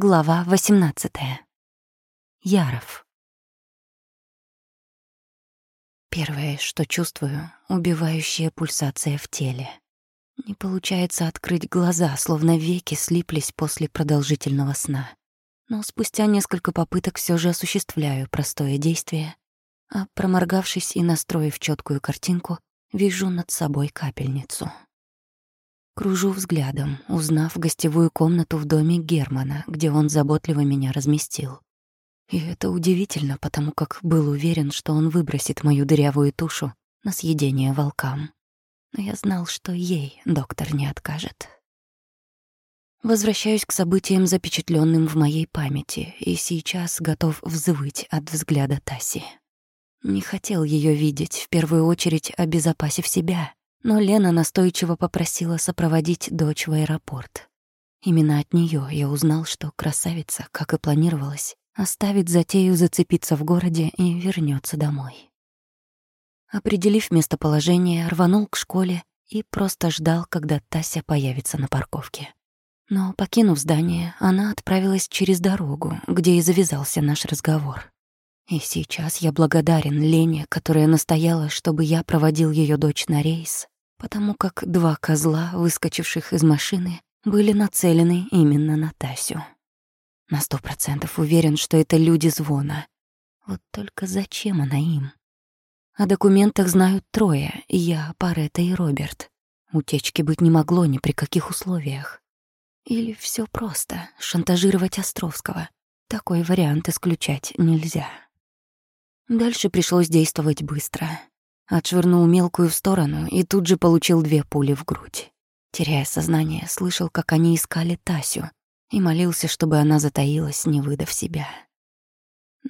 Глава 18. Яров. Первое, что чувствую — убивающая пульсация в теле. Не получается открыть глаза, словно веки слиплись после продолжительного сна. Но спустя несколько попыток все же осуществляю простое действие, а проморгавшись и настроив четкую картинку, вижу над собой капельницу. Кружу взглядом, узнав гостевую комнату в доме Германа, где он заботливо меня разместил. И это удивительно, потому как был уверен, что он выбросит мою дырявую тушу на съедение волкам. Но я знал, что ей доктор не откажет. Возвращаюсь к событиям, запечатленным в моей памяти, и сейчас готов взвыть от взгляда Таси. Не хотел ее видеть, в первую очередь обезопасив себя, но Лена настойчиво попросила сопроводить дочь в аэропорт. Именно от нее я узнал, что красавица, как и планировалось, оставит затею зацепиться в городе и вернется домой. Определив местоположение, рванул к школе и просто ждал, когда Тася появится на парковке. Но, покинув здание, она отправилась через дорогу, где и завязался наш разговор. И сейчас я благодарен Лене, которая настояла, чтобы я проводил ее дочь на рейс, потому как два козла, выскочивших из машины, были нацелены именно на Тасю. На сто процентов уверен, что это люди звона. Вот только зачем она им? О документах знают трое — я, Паретта и Роберт. Утечки быть не могло ни при каких условиях. Или все просто — шантажировать Островского. Такой вариант исключать нельзя. Дальше пришлось действовать быстро. Отшвырнул мелкую в сторону и тут же получил две пули в грудь. Теряя сознание, слышал, как они искали Тасю и молился, чтобы она затаилась, не выдав себя.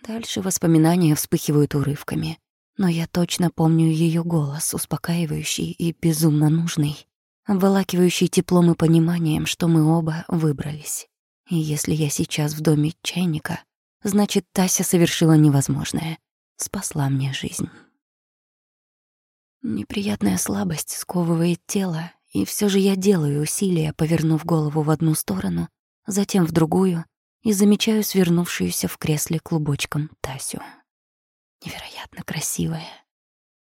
Дальше воспоминания вспыхивают урывками, но я точно помню ее голос, успокаивающий и безумно нужный, обволакивающий теплом и пониманием, что мы оба выбрались. И если я сейчас в доме чайника, значит, Тася совершила невозможное спасла мне жизнь. Неприятная слабость сковывает тело, и все же я делаю усилия, повернув голову в одну сторону, затем в другую, и замечаю свернувшуюся в кресле клубочком Тасю. Невероятно красивая.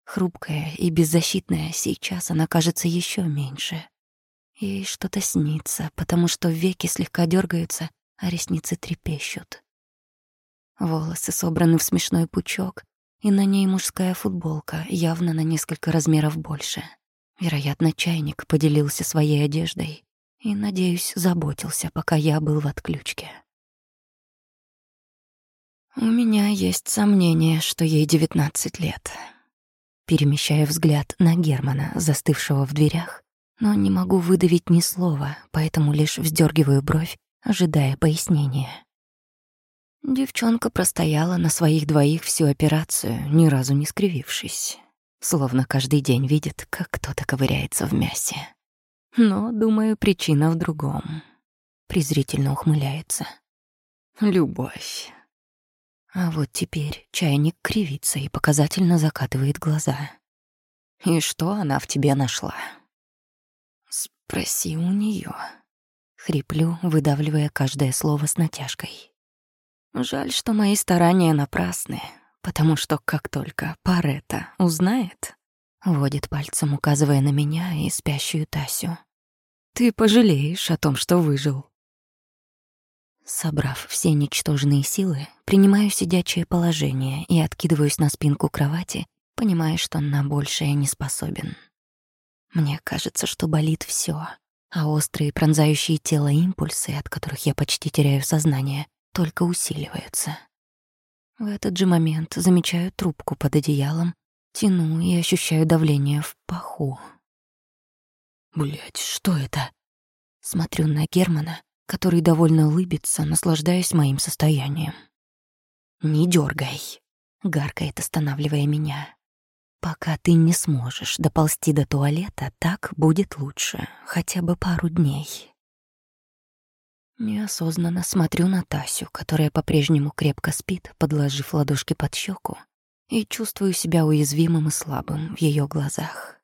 Хрупкая и беззащитная, сейчас она кажется еще меньше. Ей что-то снится, потому что веки слегка дергаются, а ресницы трепещут. Волосы собраны в смешной пучок, и на ней мужская футболка, явно на несколько размеров больше. Вероятно, чайник поделился своей одеждой и, надеюсь, заботился, пока я был в отключке. У меня есть сомнение, что ей 19 лет. Перемещая взгляд на Германа, застывшего в дверях, но не могу выдавить ни слова, поэтому лишь вздергиваю бровь, ожидая пояснения. Девчонка простояла на своих двоих всю операцию, ни разу не скривившись. Словно каждый день видит, как кто-то ковыряется в мясе. Но, думаю, причина в другом. Презрительно ухмыляется. Любовь. А вот теперь чайник кривится и показательно закатывает глаза. И что она в тебе нашла? Спроси у нее. Хриплю, выдавливая каждое слово с натяжкой. Жаль, что мои старания напрасны, потому что как только Парета узнает, водит пальцем, указывая на меня и спящую Тасю. Ты пожалеешь о том, что выжил. Собрав все ничтожные силы, принимаю сидячее положение и откидываюсь на спинку кровати, понимая, что на большее не способен. Мне кажется, что болит все, а острые пронзающие тело импульсы, от которых я почти теряю сознание, только усиливаются. В этот же момент замечаю трубку под одеялом, тяну и ощущаю давление в паху. Блять, что это? Смотрю на Германа, который довольно улыбится, наслаждаясь моим состоянием. «Не дергай, гаркает, останавливая меня. «Пока ты не сможешь доползти до туалета, так будет лучше, хотя бы пару дней». Неосознанно смотрю на Тасю, которая по-прежнему крепко спит, подложив ладошки под щеку, и чувствую себя уязвимым и слабым в ее глазах.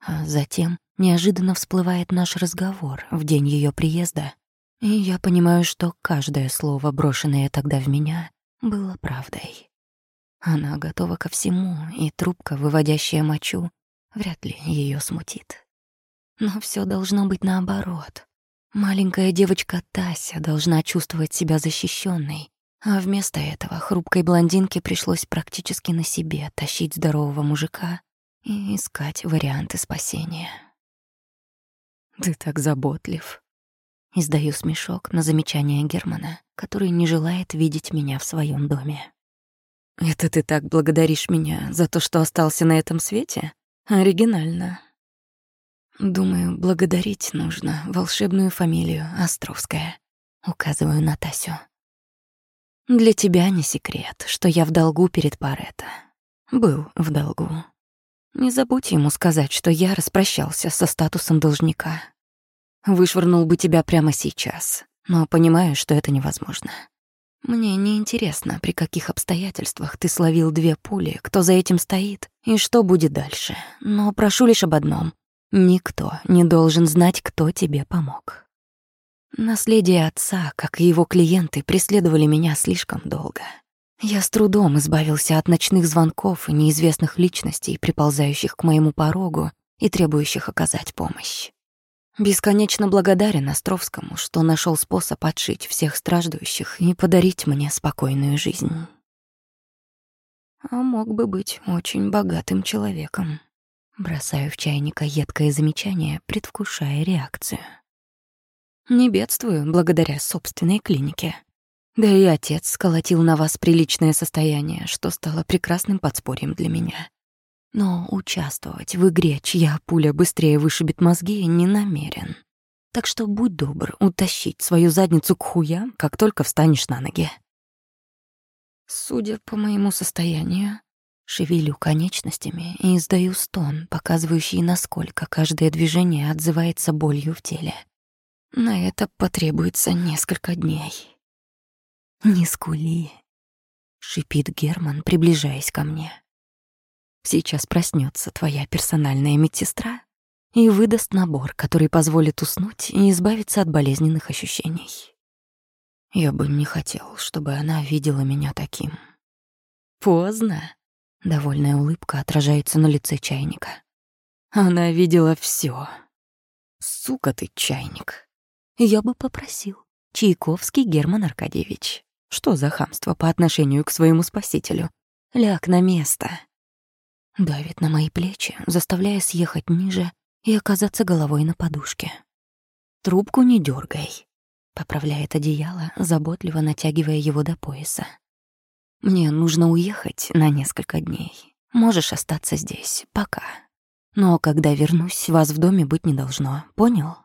А затем неожиданно всплывает наш разговор в день ее приезда, И я понимаю, что каждое слово, брошенное тогда в меня, было правдой. Она готова ко всему, и трубка, выводящая мочу, вряд ли ее смутит. Но все должно быть наоборот. Маленькая девочка Тася должна чувствовать себя защищенной, а вместо этого хрупкой блондинке пришлось практически на себе тащить здорового мужика и искать варианты спасения. «Ты так заботлив». Издаю смешок на замечание Германа, который не желает видеть меня в своем доме. «Это ты так благодаришь меня за то, что остался на этом свете? Оригинально». «Думаю, благодарить нужно волшебную фамилию Островская», — указываю на Тасю. «Для тебя не секрет, что я в долгу перед Паретто. Был в долгу. Не забудь ему сказать, что я распрощался со статусом должника. Вышвырнул бы тебя прямо сейчас, но понимаю, что это невозможно. Мне не интересно, при каких обстоятельствах ты словил две пули, кто за этим стоит и что будет дальше. Но прошу лишь об одном. Никто не должен знать, кто тебе помог. Наследие отца, как и его клиенты, преследовали меня слишком долго. Я с трудом избавился от ночных звонков и неизвестных личностей, приползающих к моему порогу и требующих оказать помощь. Бесконечно благодарен Островскому, что нашел способ отшить всех страждущих и подарить мне спокойную жизнь. А мог бы быть очень богатым человеком. Бросаю в чайника едкое замечание, предвкушая реакцию. Не бедствую благодаря собственной клинике. Да и отец сколотил на вас приличное состояние, что стало прекрасным подспорьем для меня. Но участвовать в игре, чья пуля быстрее вышибет мозги, не намерен. Так что будь добр утащить свою задницу к хуям, как только встанешь на ноги. Судя по моему состоянию, шевелю конечностями и издаю стон, показывающий, насколько каждое движение отзывается болью в теле. На это потребуется несколько дней. «Не скули», — шипит Герман, приближаясь ко мне. «Сейчас проснется твоя персональная медсестра и выдаст набор, который позволит уснуть и избавиться от болезненных ощущений. Я бы не хотел, чтобы она видела меня таким. Поздно. Довольная улыбка отражается на лице чайника. Она видела все. Сука ты, чайник. Я бы попросил. Чайковский Герман Аркадьевич. Что за хамство по отношению к своему спасителю? Ляг на место. Давит на мои плечи, заставляя съехать ниже и оказаться головой на подушке. Трубку не дергай. Поправляет одеяло, заботливо натягивая его до пояса. Мне нужно уехать на несколько дней. Можешь остаться здесь, пока. Но когда вернусь, вас в доме быть не должно, понял?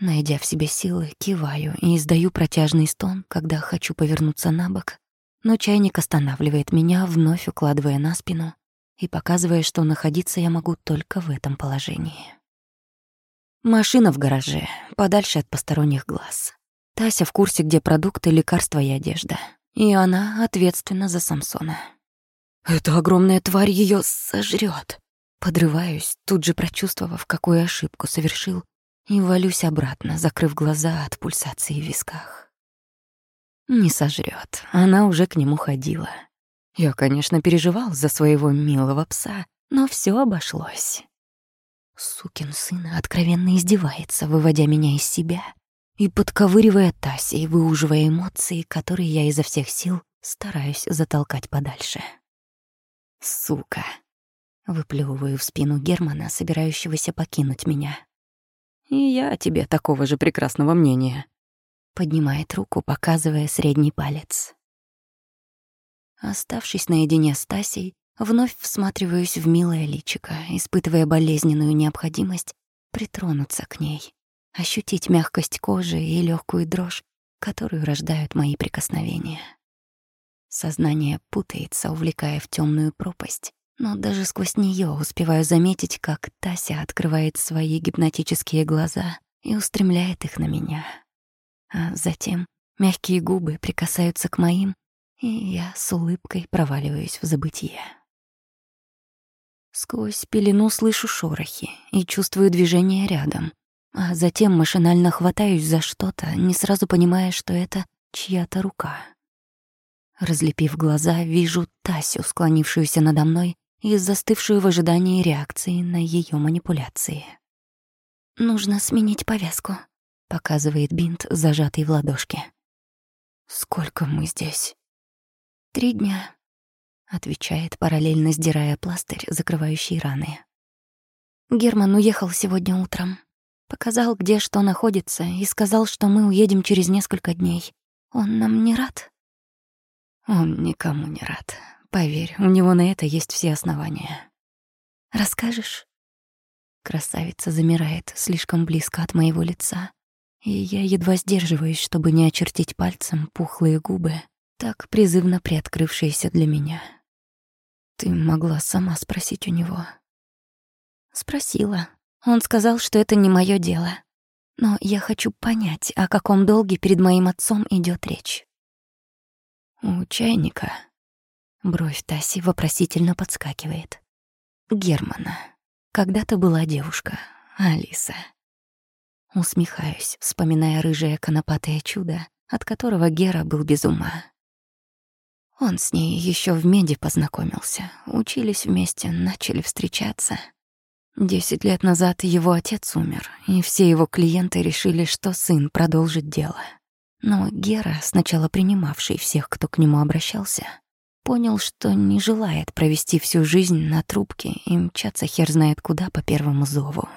Найдя в себе силы, киваю и издаю протяжный стон, когда хочу повернуться на бок, но чайник останавливает меня, вновь укладывая на спину и показывая, что находиться я могу только в этом положении. Машина в гараже, подальше от посторонних глаз. Тася в курсе, где продукты, лекарства и одежда. И она ответственна за Самсона. Эта огромная тварь ее сожрет. Подрываюсь, тут же прочувствовав, какую ошибку совершил и валюсь обратно, закрыв глаза от пульсации в висках. Не сожрет, она уже к нему ходила. Я, конечно, переживал за своего милого пса, но все обошлось. Сукин сын откровенно издевается, выводя меня из себя и подковыривая Таси, выуживая эмоции, которые я изо всех сил стараюсь затолкать подальше. «Сука!» — выплевываю в спину Германа, собирающегося покинуть меня. И я о тебе такого же прекрасного мнения. Поднимает руку, показывая средний палец. Оставшись наедине с Тасей, вновь всматриваюсь в милое личико, испытывая болезненную необходимость притронуться к ней, ощутить мягкость кожи и легкую дрожь, которую рождают мои прикосновения. Сознание путается, увлекая в темную пропасть, но даже сквозь нее успеваю заметить, как Тася открывает свои гипнотические глаза и устремляет их на меня. А затем мягкие губы прикасаются к моим, и я с улыбкой проваливаюсь в забытие. Сквозь пелену слышу шорохи и чувствую движение рядом. А затем машинально хватаюсь за что-то, не сразу понимая, что это чья-то рука. Разлепив глаза, вижу Тасю, склонившуюся надо мной и застывшую в ожидании реакции на ее манипуляции. «Нужно сменить повязку», — показывает бинт, зажатый в ладошке. «Сколько мы здесь?» «Три дня», — отвечает, параллельно сдирая пластырь, закрывающий раны. Герман уехал сегодня утром. Показал, где что находится, и сказал, что мы уедем через несколько дней. Он нам не рад? Он никому не рад. Поверь, у него на это есть все основания. Расскажешь? Красавица замирает слишком близко от моего лица, и я едва сдерживаюсь, чтобы не очертить пальцем пухлые губы, так призывно приоткрывшиеся для меня. Ты могла сама спросить у него. Спросила. Он сказал, что это не мое дело. Но я хочу понять, о каком долге перед моим отцом идет речь. У чайника бровь Таси вопросительно подскакивает. Германа. Когда-то была девушка, Алиса. Усмехаюсь, вспоминая рыжее конопатое чудо, от которого Гера был без ума. Он с ней еще в меди познакомился, учились вместе, начали встречаться — Десять лет назад его отец умер, и все его клиенты решили, что сын продолжит дело. Но Гера, сначала принимавший всех, кто к нему обращался, понял, что не желает провести всю жизнь на трубке и мчаться хер знает куда по первому зову.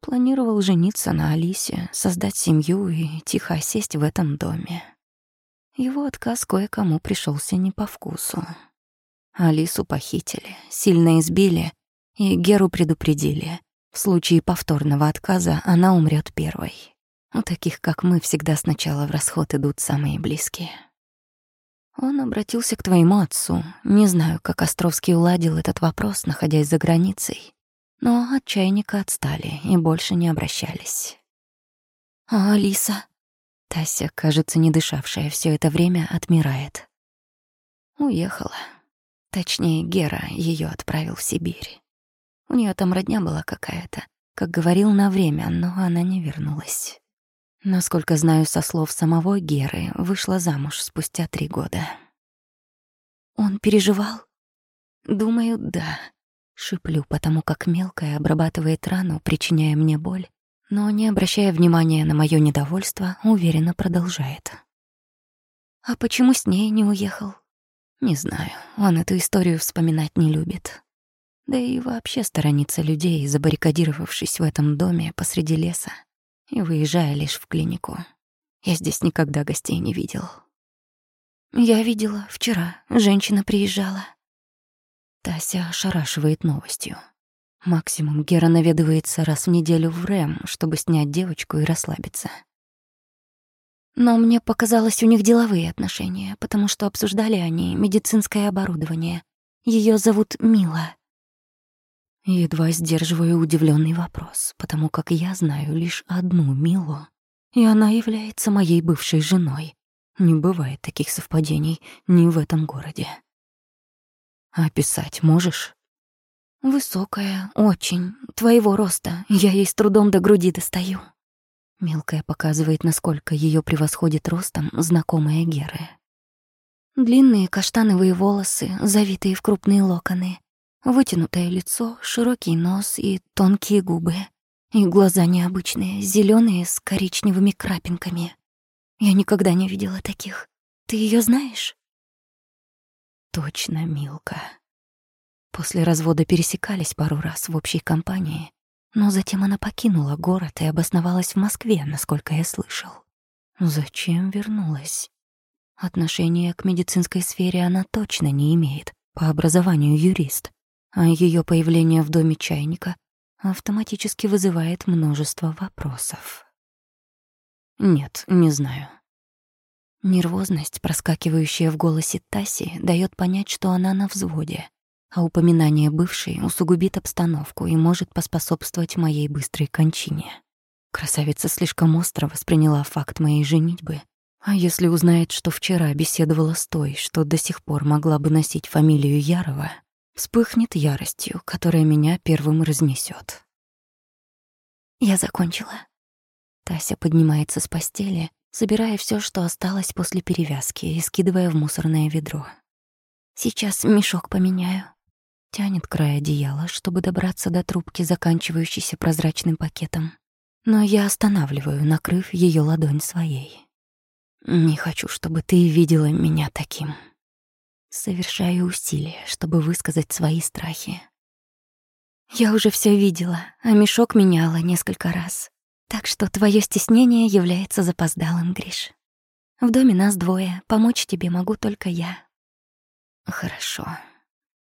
Планировал жениться на Алисе, создать семью и тихо осесть в этом доме. Его отказ кое-кому пришелся не по вкусу. Алису похитили, сильно избили и Геру предупредили. В случае повторного отказа она умрет первой. У таких, как мы, всегда сначала в расход идут самые близкие. Он обратился к твоему отцу. Не знаю, как Островский уладил этот вопрос, находясь за границей. Но от чайника отстали и больше не обращались. А Алиса? Тася, кажется, не дышавшая все это время, отмирает. Уехала. Точнее, Гера ее отправил в Сибирь. У нее там родня была какая-то, как говорил на время, но она не вернулась. Насколько знаю со слов самого Геры, вышла замуж спустя три года. Он переживал? Думаю, да. Шиплю, потому как мелкая обрабатывает рану, причиняя мне боль, но, не обращая внимания на мое недовольство, уверенно продолжает. А почему с ней не уехал? Не знаю, он эту историю вспоминать не любит. Да и вообще сторонится людей, забаррикадировавшись в этом доме посреди леса и выезжая лишь в клинику. Я здесь никогда гостей не видел. Я видела вчера, женщина приезжала. Тася ошарашивает новостью. Максимум Гера наведывается раз в неделю в РЭМ, чтобы снять девочку и расслабиться. Но мне показалось, у них деловые отношения, потому что обсуждали они медицинское оборудование. Ее зовут Мила. Едва сдерживаю удивленный вопрос, потому как я знаю лишь одну Милу, и она является моей бывшей женой. Не бывает таких совпадений ни в этом городе. Описать можешь? Высокая, очень, твоего роста. Я ей с трудом до груди достаю. Мелкая показывает, насколько ее превосходит ростом знакомая Геры. Длинные каштановые волосы, завитые в крупные локоны, Вытянутое лицо, широкий нос и тонкие губы. И глаза необычные, зеленые с коричневыми крапинками. Я никогда не видела таких. Ты ее знаешь? Точно, Милка. После развода пересекались пару раз в общей компании, но затем она покинула город и обосновалась в Москве, насколько я слышал. Зачем вернулась? Отношения к медицинской сфере она точно не имеет, по образованию юрист а ее появление в доме чайника автоматически вызывает множество вопросов. Нет, не знаю. Нервозность, проскакивающая в голосе Таси, дает понять, что она на взводе, а упоминание бывшей усугубит обстановку и может поспособствовать моей быстрой кончине. Красавица слишком остро восприняла факт моей женитьбы, а если узнает, что вчера беседовала с той, что до сих пор могла бы носить фамилию Ярова, вспыхнет яростью, которая меня первым разнесет. Я закончила. Тася поднимается с постели, собирая все, что осталось после перевязки, и скидывая в мусорное ведро. «Сейчас мешок поменяю». Тянет край одеяла, чтобы добраться до трубки, заканчивающейся прозрачным пакетом. Но я останавливаю, накрыв ее ладонь своей. «Не хочу, чтобы ты видела меня таким». Совершаю усилия, чтобы высказать свои страхи. Я уже все видела, а мешок меняла несколько раз. Так что твое стеснение является запоздалым, Гриш. В доме нас двое, помочь тебе могу только я. Хорошо.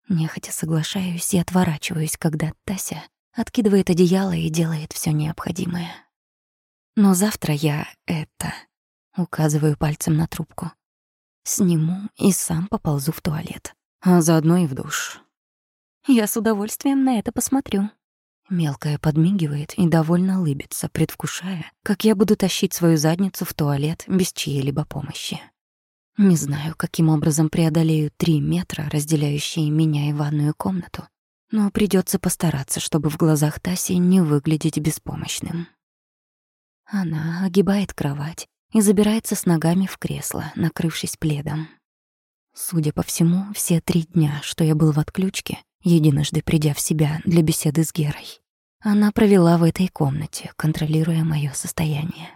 Нехотя соглашаюсь и отворачиваюсь, когда Тася откидывает одеяло и делает все необходимое. Но завтра я это... Указываю пальцем на трубку. Сниму и сам поползу в туалет, а заодно и в душ. Я с удовольствием на это посмотрю. Мелкая подмигивает и довольно улыбится, предвкушая, как я буду тащить свою задницу в туалет без чьей-либо помощи. Не знаю, каким образом преодолею три метра, разделяющие меня и ванную комнату, но придется постараться, чтобы в глазах Таси не выглядеть беспомощным. Она огибает кровать и забирается с ногами в кресло, накрывшись пледом. Судя по всему, все три дня, что я был в отключке, единожды придя в себя для беседы с Герой. Она провела в этой комнате, контролируя моё состояние.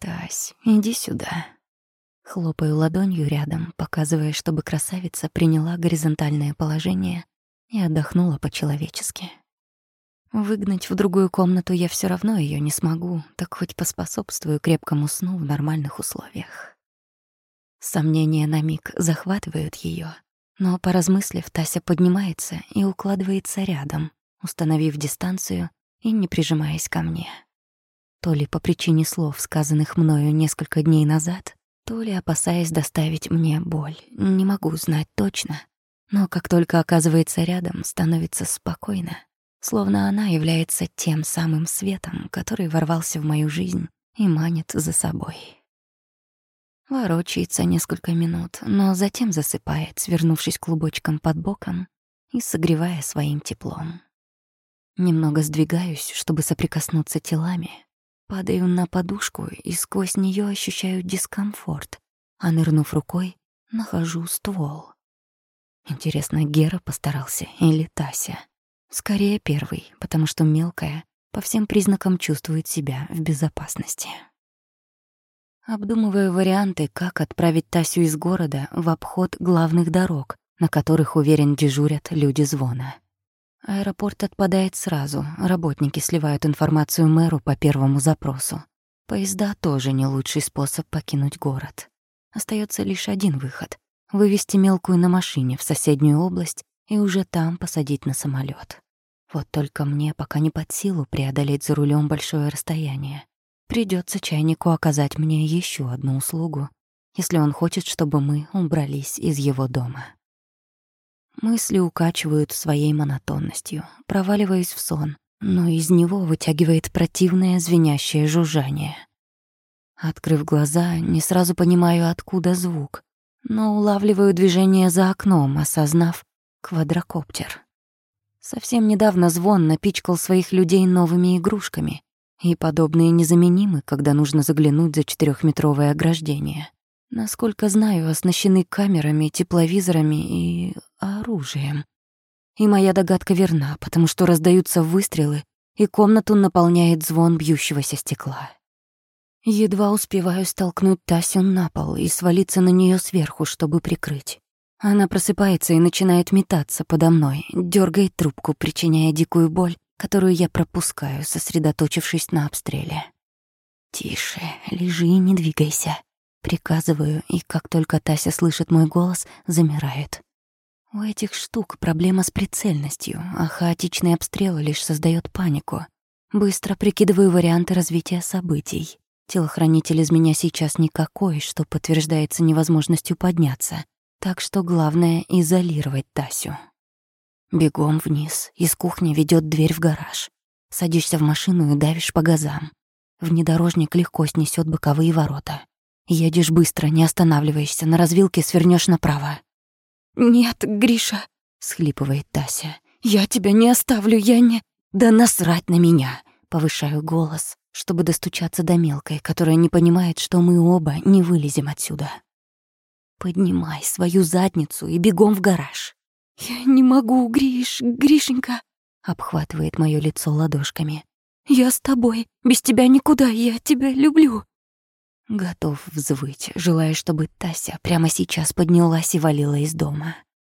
«Тась, иди сюда». Хлопаю ладонью рядом, показывая, чтобы красавица приняла горизонтальное положение и отдохнула по-человечески. Выгнать в другую комнату я всё равно её не смогу, так хоть поспособствую крепкому сну в нормальных условиях. Сомнения на миг захватывают её, но, поразмыслив, Тася поднимается и укладывается рядом, установив дистанцию и не прижимаясь ко мне. То ли по причине слов, сказанных мною несколько дней назад, то ли опасаясь доставить мне боль. Не могу знать точно. Но как только оказывается рядом, становится спокойно, словно она является тем самым светом, который ворвался в мою жизнь и манит за собой. Ворочается несколько минут, но затем засыпает, свернувшись клубочком под боком и согревая своим теплом. Немного сдвигаюсь, чтобы соприкоснуться телами. Падаю на подушку и сквозь нее ощущаю дискомфорт, а нырнув рукой, нахожу ствол. Интересно, Гера постарался или Тася? Скорее первый, потому что мелкая по всем признакам чувствует себя в безопасности. Обдумываю варианты, как отправить Тасю из города в обход главных дорог, на которых, уверен, дежурят люди звона. Аэропорт отпадает сразу, работники сливают информацию мэру по первому запросу. Поезда тоже не лучший способ покинуть город. Остается лишь один выход — вывести мелкую на машине в соседнюю область и уже там посадить на самолет. Вот только мне пока не под силу преодолеть за рулем большое расстояние. Придется чайнику оказать мне еще одну услугу, если он хочет, чтобы мы убрались из его дома. Мысли укачивают своей монотонностью, проваливаясь в сон, но из него вытягивает противное звенящее жужжание. Открыв глаза, не сразу понимаю, откуда звук, но улавливаю движение за окном, осознав квадрокоптер. Совсем недавно звон напичкал своих людей новыми игрушками, и подобные незаменимы, когда нужно заглянуть за четырехметровое ограждение. Насколько знаю, оснащены камерами, тепловизорами и оружием. И моя догадка верна, потому что раздаются выстрелы, и комнату наполняет звон бьющегося стекла. Едва успеваю столкнуть Тасю на пол и свалиться на нее сверху, чтобы прикрыть. Она просыпается и начинает метаться подо мной, дергает трубку, причиняя дикую боль, которую я пропускаю, сосредоточившись на обстреле. «Тише, лежи и не двигайся», — приказываю, и как только Тася слышит мой голос, замирает. У этих штук проблема с прицельностью, а хаотичный обстрел лишь создает панику. Быстро прикидываю варианты развития событий. Телохранитель из меня сейчас никакой, что подтверждается невозможностью подняться. Так что главное — изолировать Тасю. Бегом вниз. Из кухни ведет дверь в гараж. Садишься в машину и давишь по газам. Внедорожник легко снесет боковые ворота. Едешь быстро, не останавливаешься, на развилке свернешь направо. «Нет, Гриша», — схлипывает Тася. «Я тебя не оставлю, я не...» «Да насрать на меня!» — повышаю голос. чтобы достучаться до мелкой, которая не понимает, что мы оба не вылезем отсюда. Поднимай свою задницу и бегом в гараж. «Я не могу, Гриш, Гришенька», — обхватывает моё лицо ладошками. «Я с тобой. Без тебя никуда. Я тебя люблю». Готов взвыть, желая, чтобы Тася прямо сейчас поднялась и валила из дома.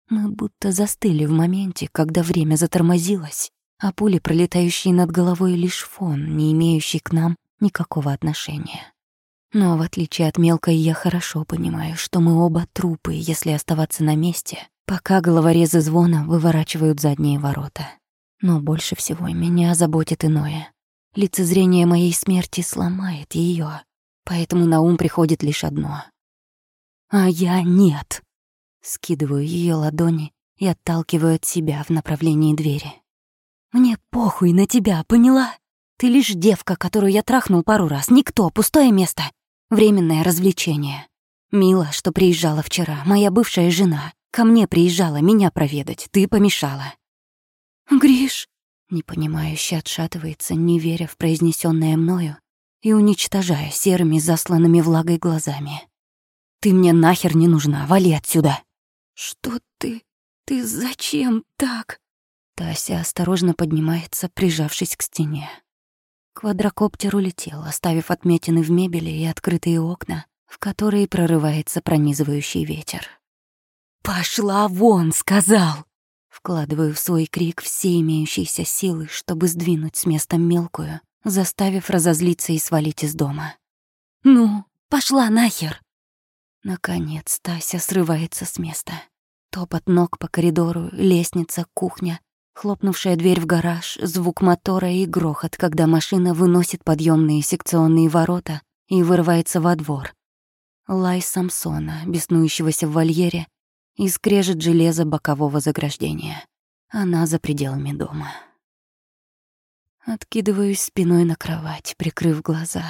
Мы будто застыли в моменте, когда время затормозилось, а пули, пролетающие над головой, лишь фон, не имеющий к нам никакого отношения. Но в отличие от мелкой, я хорошо понимаю, что мы оба трупы, если оставаться на месте, пока головорезы звона выворачивают задние ворота. Но больше всего меня заботит иное. Лицезрение моей смерти сломает ее, поэтому на ум приходит лишь одно. А я нет. Скидываю ее ладони и отталкиваю от себя в направлении двери. «Мне похуй на тебя, поняла? Ты лишь девка, которую я трахнул пару раз. Никто, пустое место. Временное развлечение. Мила, что приезжала вчера, моя бывшая жена, ко мне приезжала меня проведать. Ты помешала». «Гриш!» Непонимающе отшатывается, не веря в произнесенное мною и уничтожая серыми засланными влагой глазами. «Ты мне нахер не нужна, вали отсюда!» «Что ты? Ты зачем так?» Тася осторожно поднимается, прижавшись к стене. Квадрокоптер улетел, оставив отметины в мебели и открытые окна, в которые прорывается пронизывающий ветер. «Пошла вон!» — сказал! Вкладываю в свой крик все имеющиеся силы, чтобы сдвинуть с места мелкую, заставив разозлиться и свалить из дома. «Ну, пошла нахер!» Наконец Тася срывается с места. Топот ног по коридору, лестница, кухня, хлопнувшая дверь в гараж, звук мотора и грохот, когда машина выносит подъемные секционные ворота и вырывается во двор. Лай Самсона, беснующегося в вольере, и скрежет железо бокового заграждения. Она за пределами дома. Откидываюсь спиной на кровать, прикрыв глаза.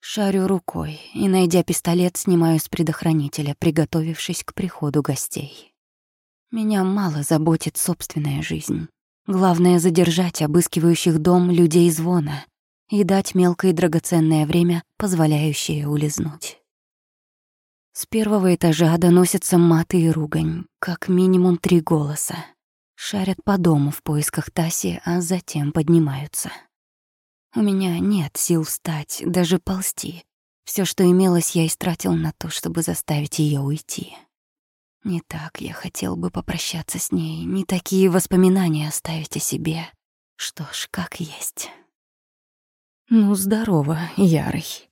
Шарю рукой и, найдя пистолет, снимаю с предохранителя, приготовившись к приходу гостей. Меня мало заботит собственная жизнь. Главное — задержать обыскивающих дом людей звона и дать мелкое драгоценное время, позволяющее улизнуть. С первого этажа доносятся маты и ругань, как минимум три голоса. Шарят по дому в поисках Таси, а затем поднимаются. У меня нет сил встать, даже ползти. Все, что имелось, я истратил на то, чтобы заставить ее уйти. Не так я хотел бы попрощаться с ней, не такие воспоминания оставить о себе. Что ж, как есть. Ну, здорово, Ярый.